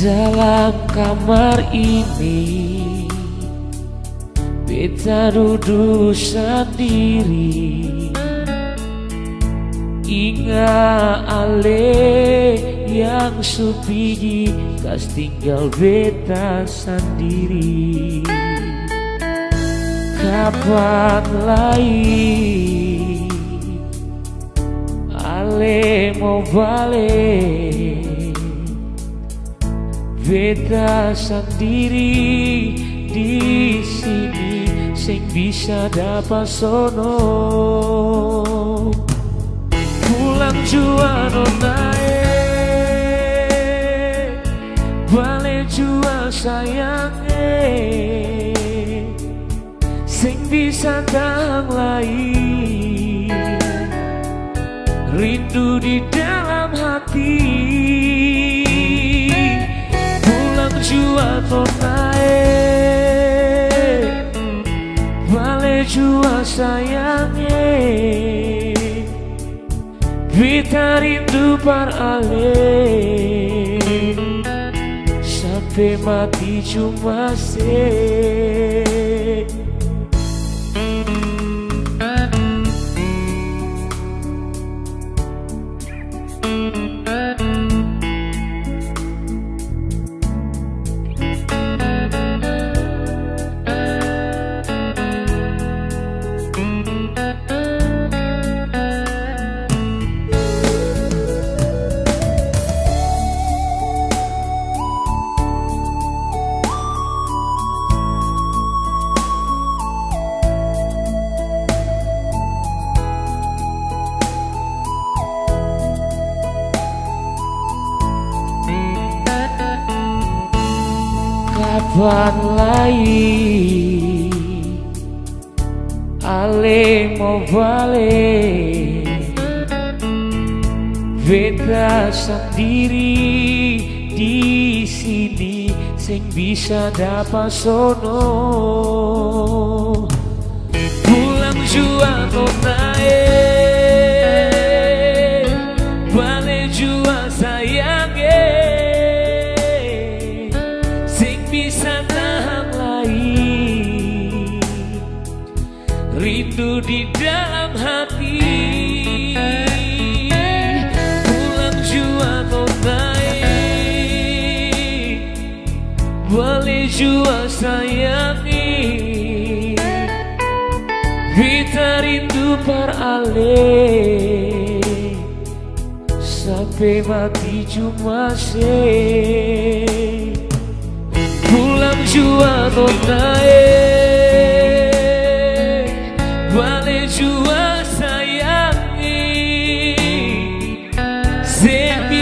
Dalam kamar ini Beta duduk sendiri. Ingat ale yang supi Kas tinggal beta sendiri. Kapan lain? Ale mau balik Beta sendiri di sini Sing bisa dapat sono. Pulang jua naik Balik jua sayangnya Sing bisa tahan Rindu di dalam hati. Pulang jua naik Balik jua sayangnya. Bita rindu par ale. Sampai mati cuma se Kapan lagi Ale mau balik. Beta sendiri di sini Sing bisa dapat sono. Pulang jua naik Rindu di dalam hati. Pulang jua naik Balik jua sayangi. Kita rindu par ale Sampai mati cuma se Pulang jua naik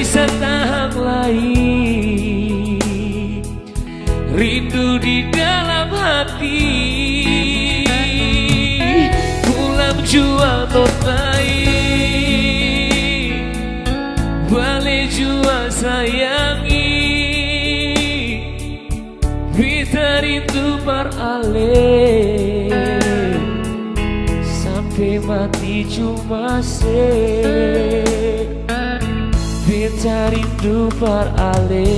bisa tahan lagi Rindu di dalam hati. Pulang jua naik Balik jua sayangi. Bisa rindu beralih. Sampai mati cuma se Bisa rindu beralih.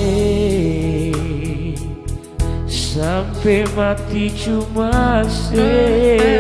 Sampai mati cuma se